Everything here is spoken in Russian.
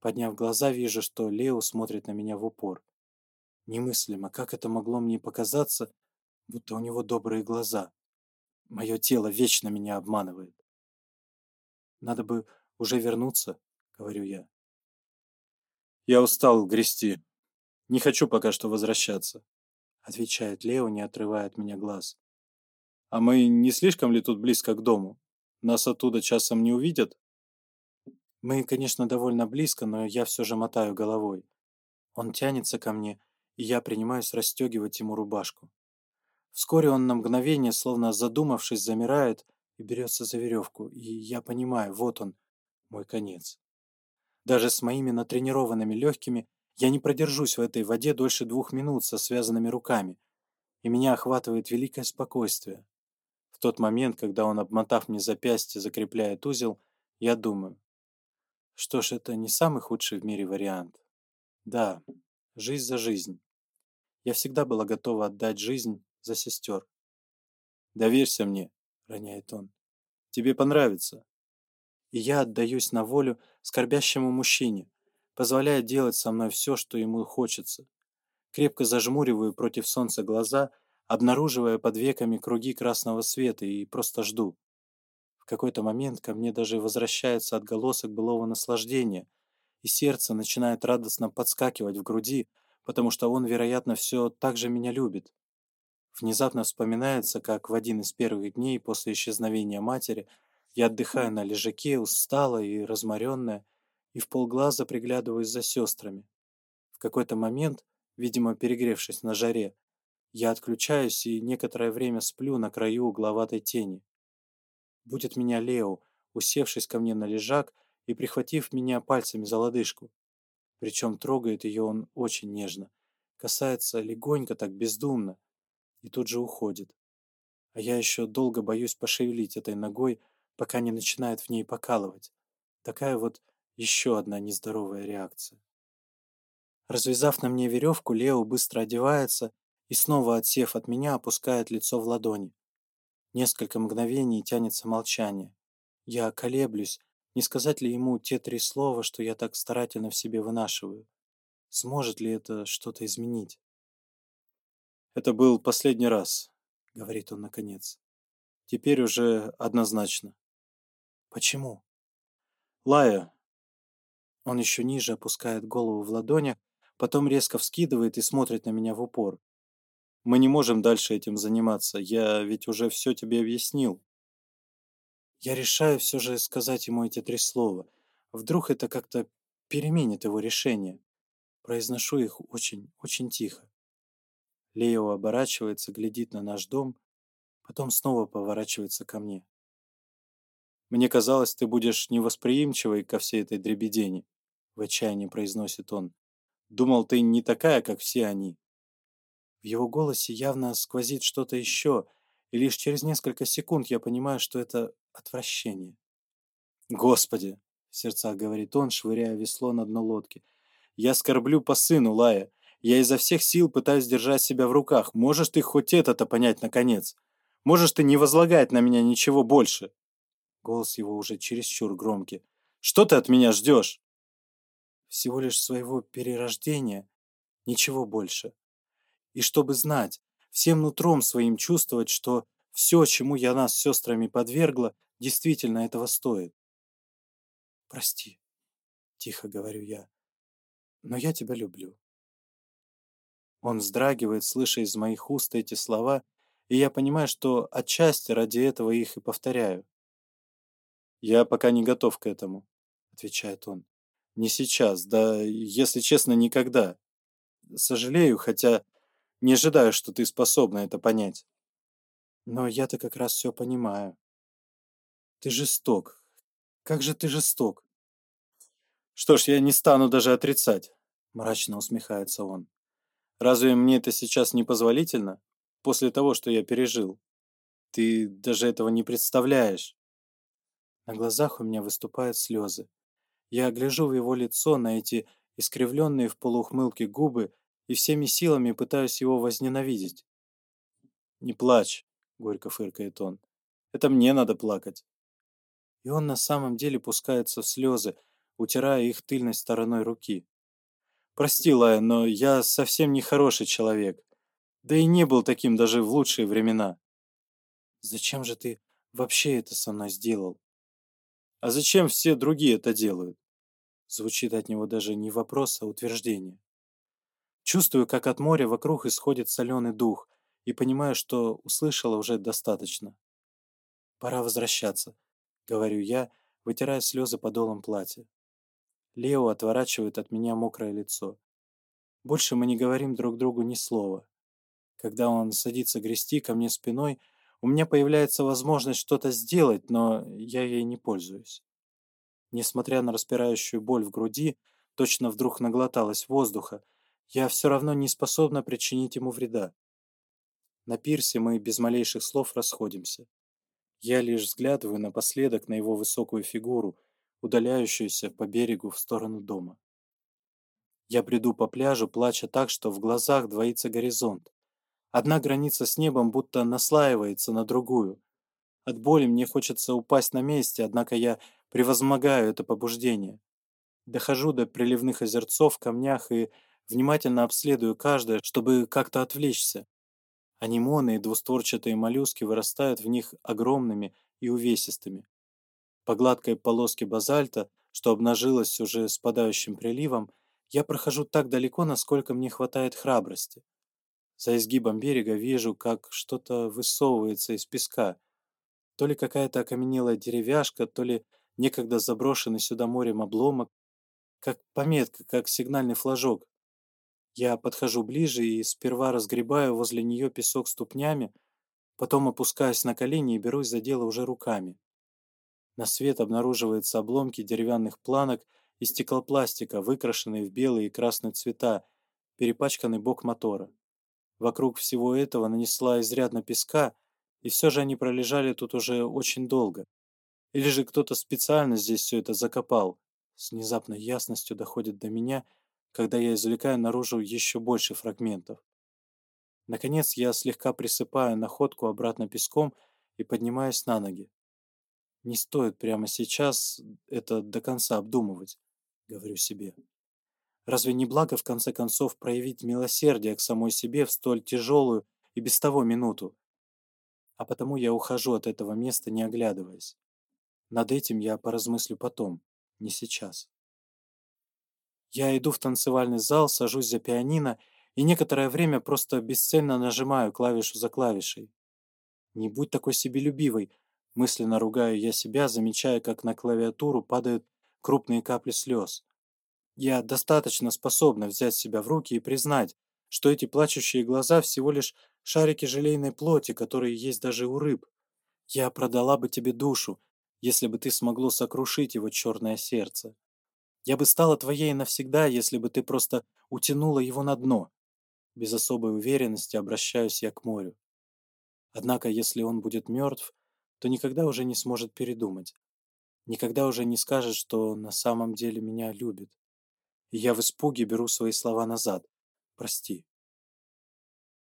Подняв глаза, вижу, что Лео смотрит на меня в упор. Немыслимо, как это могло мне показаться, будто у него добрые глаза. Мое тело вечно меня обманывает. Надо бы уже вернуться, говорю я. Я устал грести. Не хочу пока что возвращаться, отвечает Лео, не отрывая от меня глаз. А мы не слишком ли тут близко к дому? Нас оттуда часом не увидят? Мы, конечно, довольно близко, но я все же мотаю головой. Он тянется ко мне, и я принимаюсь расстегивать ему рубашку. Вскоре он на мгновение, словно задумавшись, замирает и берется за веревку, и я понимаю, вот он, мой конец. Даже с моими натренированными легкими я не продержусь в этой воде дольше двух минут со связанными руками, и меня охватывает великое спокойствие. В тот момент, когда он, обмотав мне запястье, закрепляет узел, я думаю, что ж, это не самый худший в мире вариант. Да, жизнь за жизнь. Я всегда была готова отдать жизнь за сестер. «Доверься мне», — роняет он. «Тебе понравится». И я отдаюсь на волю скорбящему мужчине, позволяя делать со мной все, что ему хочется. Крепко зажмуриваю против солнца глаза, обнаруживая под веками круги красного света и просто жду какой-то момент ко мне даже возвращается отголосок былого наслаждения, и сердце начинает радостно подскакивать в груди, потому что он, вероятно, все так же меня любит. Внезапно вспоминается, как в один из первых дней после исчезновения матери я отдыхаю на лежаке, усталая и разморенная, и в полглаза приглядываюсь за сестрами. В какой-то момент, видимо, перегревшись на жаре, я отключаюсь и некоторое время сплю на краю угловатой тени будет меня Лео, усевшись ко мне на лежак и прихватив меня пальцами за лодыжку. Причем трогает ее он очень нежно, касается легонько так бездумно и тут же уходит. А я еще долго боюсь пошевелить этой ногой, пока не начинает в ней покалывать. Такая вот еще одна нездоровая реакция. Развязав на мне веревку, Лео быстро одевается и, снова отсев от меня, опускает лицо в ладони. Несколько мгновений тянется молчание. Я колеблюсь, не сказать ли ему те три слова, что я так старательно в себе вынашиваю. Сможет ли это что-то изменить? «Это был последний раз», — говорит он наконец. «Теперь уже однозначно». «Почему?» «Лая». Он еще ниже опускает голову в ладонях, потом резко вскидывает и смотрит на меня в упор. Мы не можем дальше этим заниматься. Я ведь уже все тебе объяснил. Я решаю все же сказать ему эти три слова. Вдруг это как-то переменит его решение. Произношу их очень, очень тихо. Лео оборачивается, глядит на наш дом, потом снова поворачивается ко мне. «Мне казалось, ты будешь невосприимчивой ко всей этой дребедени», — в отчаянии произносит он. «Думал, ты не такая, как все они». В его голосе явно сквозит что-то еще, и лишь через несколько секунд я понимаю, что это отвращение. «Господи!» — в сердцах говорит он, швыряя весло на дно лодки. «Я скорблю по сыну, Лая. Я изо всех сил пытаюсь держать себя в руках. Можешь ты хоть это-то понять, наконец? Можешь ты не возлагать на меня ничего больше?» Голос его уже чересчур громкий. «Что ты от меня ждешь?» «Всего лишь своего перерождения. Ничего больше», и чтобы знать, всем нутром своим чувствовать, что все, чему я нас с сестрами подвергла, действительно этого стоит. «Прости», — тихо говорю я, — «но я тебя люблю». Он вздрагивает, слыша из моих уст эти слова, и я понимаю, что отчасти ради этого их и повторяю. «Я пока не готов к этому», — отвечает он. «Не сейчас, да, если честно, никогда. Сожалею, хотя не ожидаю, что ты способна это понять. Но я-то как раз все понимаю. Ты жесток. Как же ты жесток. Что ж, я не стану даже отрицать, мрачно усмехается он. Разве мне это сейчас не позволительно? После того, что я пережил. Ты даже этого не представляешь. На глазах у меня выступают слезы. Я гляжу в его лицо, на эти искривленные в полухмылке губы, и всеми силами пытаюсь его возненавидеть. «Не плачь», — горько фыркает он. «Это мне надо плакать». И он на самом деле пускается в слезы, утирая их тыльной стороной руки. «Прости, Лая, но я совсем не хороший человек. Да и не был таким даже в лучшие времена». «Зачем же ты вообще это со мной сделал?» «А зачем все другие это делают?» Звучит от него даже не вопрос, а утверждение. Чувствую, как от моря вокруг исходит соленый дух, и понимаю, что услышала уже достаточно. «Пора возвращаться», — говорю я, вытирая слезы подолом платья. Лео отворачивает от меня мокрое лицо. Больше мы не говорим друг другу ни слова. Когда он садится грести ко мне спиной, у меня появляется возможность что-то сделать, но я ей не пользуюсь. Несмотря на распирающую боль в груди, точно вдруг наглоталась воздуха, я все равно не способна причинить ему вреда. На пирсе мы без малейших слов расходимся. Я лишь взглядываю напоследок на его высокую фигуру, удаляющуюся по берегу в сторону дома. Я бреду по пляжу, плача так, что в глазах двоится горизонт. Одна граница с небом будто наслаивается на другую. От боли мне хочется упасть на месте, однако я превозмогаю это побуждение. Дохожу до приливных озерцов камнях и внимательно обследую каждое, чтобы как-то отвлечься. Анимоны и двустворчатые моллюски вырастают в них огромными и увесистыми. По гладкой полоске базальта, что обнажилась уже спадающим приливом, я прохожу так далеко, насколько мне хватает храбрости. За изгибом берега вижу, как что-то высовывается из песка. То ли какая-то окаменелая деревяшка, то ли некогда заброшенный сюда морем обломок, как пометка, как сигнальный флажок, я подхожу ближе и сперва разгребаю возле нее песок ступнями, потом опускаюсь на колени и берусь за дело уже руками. На свет обнаруживаются обломки деревянных планок и стеклопластика, выкрашенные в белые и красные цвета, перепачканный бок мотора. Вокруг всего этого нанесла изрядно песка, и все же они пролежали тут уже очень долго. Или же кто-то специально здесь все это закопал. С внезапной ясностью доходит до меня, когда я извлекаю наружу еще больше фрагментов. Наконец я слегка присыпаю находку обратно песком и поднимаюсь на ноги. Не стоит прямо сейчас это до конца обдумывать, говорю себе. Разве не благо в конце концов проявить милосердие к самой себе в столь тяжелую и без того минуту? А потому я ухожу от этого места, не оглядываясь. Над этим я поразмыслю потом, не сейчас. Я иду в танцевальный зал, сажусь за пианино и некоторое время просто бесцельно нажимаю клавишу за клавишей. «Не будь такой себе любивой, — мысленно ругаю я себя, замечая, как на клавиатуру падают крупные капли слез. Я достаточно способна взять себя в руки и признать, что эти плачущие глаза всего лишь шарики желейной плоти, которые есть даже у рыб. Я продала бы тебе душу, если бы ты смогло сокрушить его черное сердце. Я бы стала твоей навсегда, если бы ты просто утянула его на дно. Без особой уверенности обращаюсь я к морю. Однако, если он будет мертв, то никогда уже не сможет передумать. Никогда уже не скажет, что на самом деле меня любит. И я в испуге беру свои слова назад. Прости.